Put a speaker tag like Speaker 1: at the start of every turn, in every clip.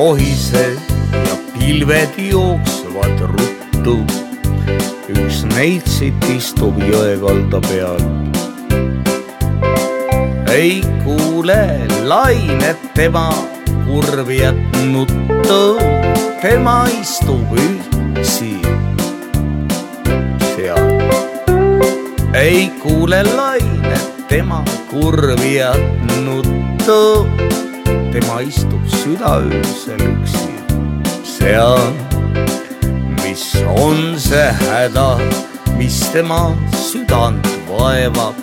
Speaker 1: kohiseb ja pilved jooksevad ruttu. üks neitsit istub jõekalda peal. ei kuule lainet tema kurv jätnuttu, tema istub üksi seal. ei kuule lainet tema kurv jätnuttu tema istub südaöösel üksi seal. mis on see häda, mis tema südant vaevab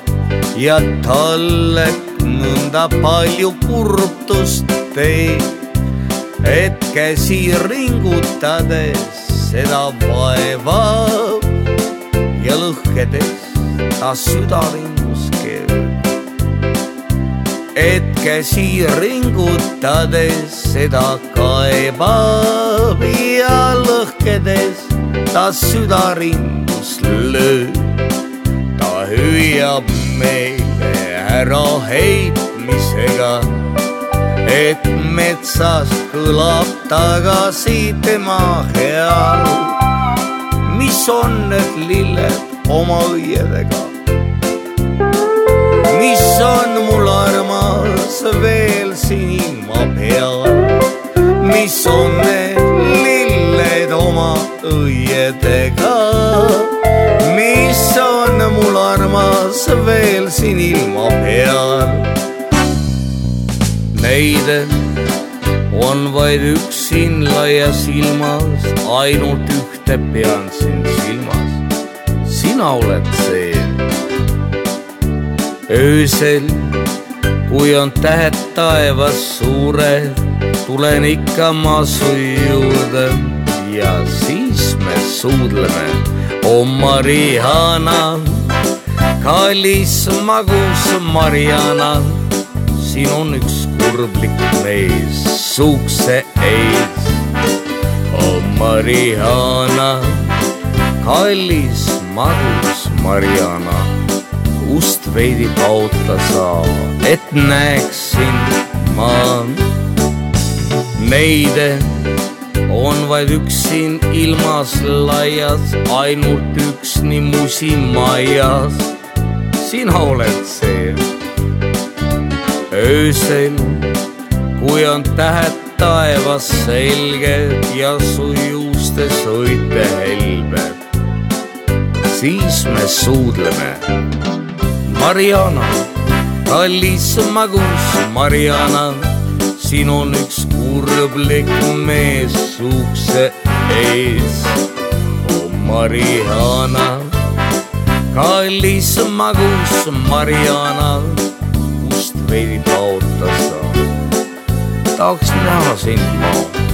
Speaker 1: ja talle nõnda palju kurbtust teeb, et käsi ringutades seda vaevab ja lõhkedes ta keerab et käsi ringutades seda kaebab ja lõhkedes ta südaringus lööb. ta hüüab meile ära heitmisega, et metsas kõlab tagasi tema heal. mis on need lilled oma õiedega? Mis on mul armas veel siin ilma peal, mis on need lilled oma õiedega, mis on mul armas veel siin ilma peal. Neid on vaid üks siin laias ilmas, ainult ühte pean siin silmas. sina oled see öösel, kui on tähed taevas suured, tulen ikka ma su juurde ja siis me suudleme. o Mariana, kallis magus Mariana, siin on üks kurblik mees suukse ees. o Mariana, kallis magus Mariana ust veidi pauta sa, et näeksin ma neid on vaid üks siin ilmas laias, ainult üks nii musimajas. sina oled see. Öösel, kui on tähed taevas selged ja su juustes õite helbed, siis me suudleme Mariana, kallis magus Mariana, siin on üks kurblik mees ukse ees. oh Mariana, kallis magus Mariana, kust veidi kaota sa, tahaks näha sind ma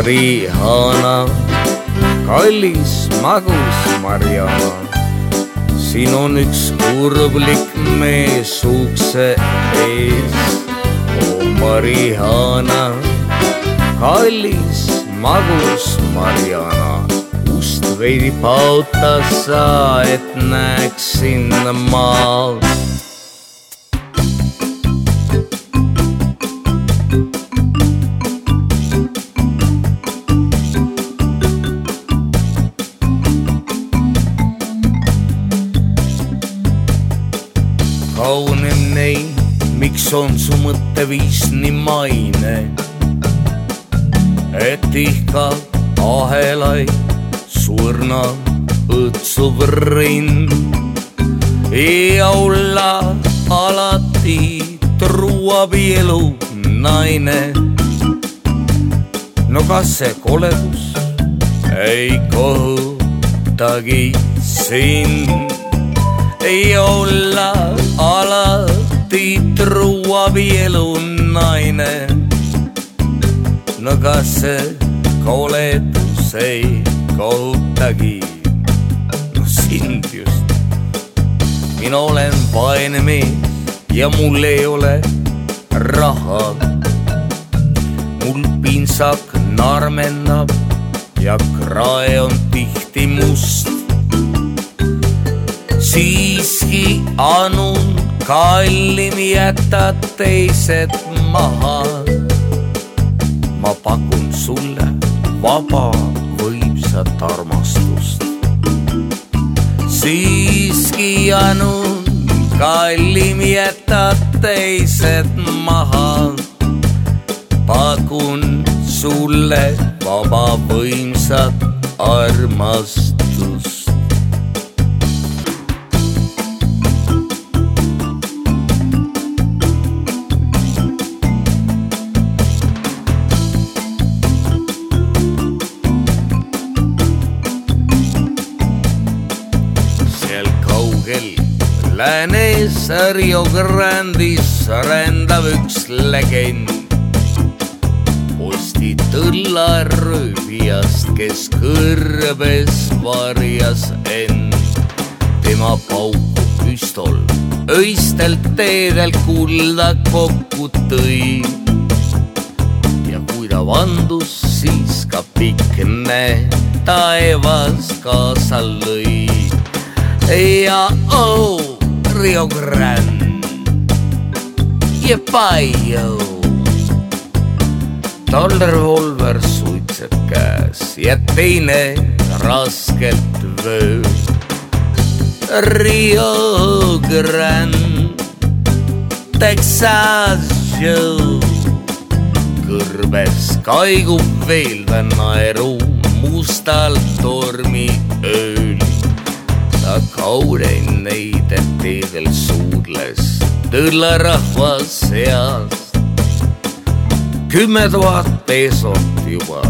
Speaker 1: Mariana, kallis magus Mariana. siin on üks kurblik mees ukse ees. oo Mariana, kallis magus Mariana, ust veidi pauta sa, et näeks sinna maalt kaunim neid, miks on su mõtteviis nii maine, et ihkab ahelaid surna õõtsuv rind ja olla alati truuabielu naine. no kas see koledus ei kohutagi sind? Ei olla alati truuabielu naine. no kas see koledus ei kohutagi? no sind just. mina olen vaene mees ja mul ei ole raha. mul pintsak narmendab ja krae on tihti must. Siiski anun kallim jätad teised maha. ma pakun sulle vaba võimsat armastust. siiski anun kallim jätad teised maha. pakun sulle vaba võimsat armastust. Kaugel läänes Rio Grandis rändab üks legend postitullaröövijast, kes kõrbes varjas end. tema pauku püstol öistelt teedelt kulda kokku tõi. ja kui ta vandus, siis ka pikne taevas kaasa lõi. Ja oh, Rio Grande, jepaio tal revolver suitseb käes ja teine raskelt vööb. Rio Grande, Texas Joe, kõrbes kaigub veel ta naeru mustal tormiööl. Kauneid neid teedel suudles tõllarahva seas kümme tuhat peesot juba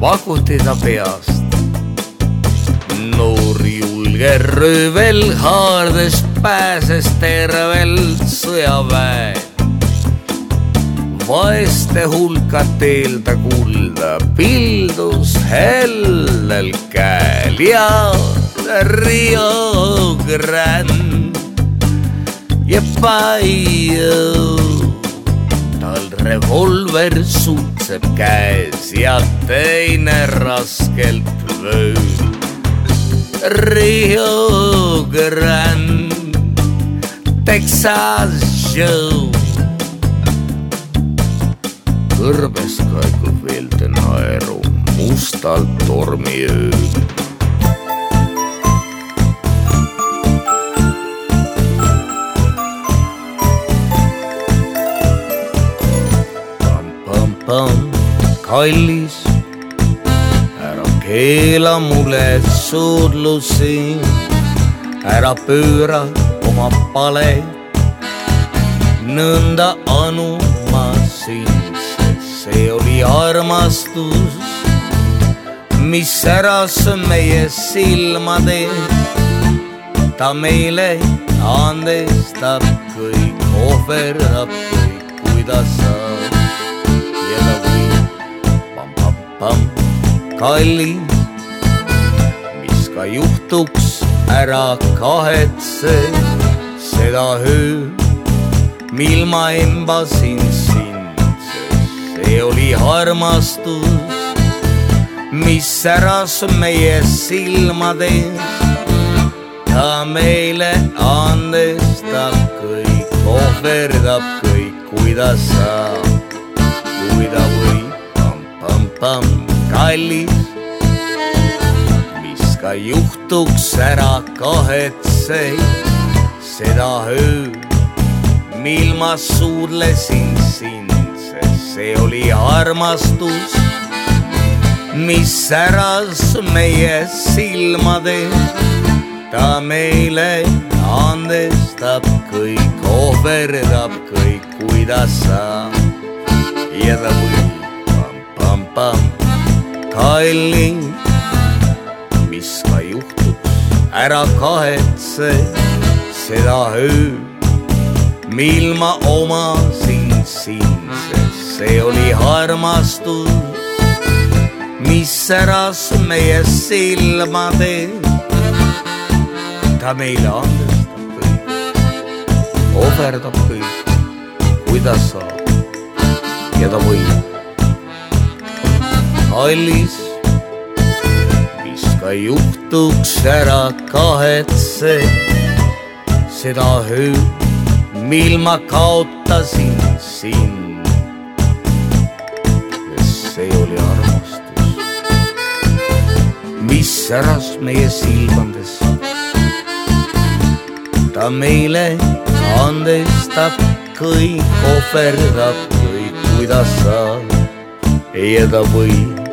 Speaker 1: pakuti ta peast. noor julge röövel haardes pääses tervelt sõjaväe. vaeste hulka teel ta kulda pildus hellel käel ja Rio Grande ja Paio tal revolver suitseb käes ja teine raskelt vööb. Rio Grande, Texas Joe. kõrbes kaikub veel naeru mustal tormiööl. Kallis, ära keela mulle suudlusi, ära pööra oma pale. nõnda anumasin, sest see oli armastus, mis säras meie silmade. ta meile andestab kõik, ohverdab kõik, kuidas saab pamm, kallis, mis ka juhtuks, ära kahetse seda ööd, mil ma embasin sind, sest see oli armastus, mis säras meie silmades. ta meile andestab kõik, ohverdab kõik, kuidas saab, kui ta võib pamm, kallis, mis ka juhtuks, ära kahetse seda ööd, mil ma suudlesin sind, sest see oli armastus, mis säras meie silmades. ta meile andestab kõik, ohverdab kõik, kuidas sa ja ta võib pamm, kallis, mis ka juhtuks, ära kahetse seda ööd, mil ma omasin sind, sest see oli armastus, mis säras meie silmades. ta meile andestab kõik, ohverdab kõik, kuidas saab ja ta võib. Kallis, mis ka juhtuks, ära kahetse seda ööd, mil ma kaotasin sind. see oli armastus, mis säras meie silmades. ta meile andestab kõik, ohverdab kõik, kuidas saab ja ta võib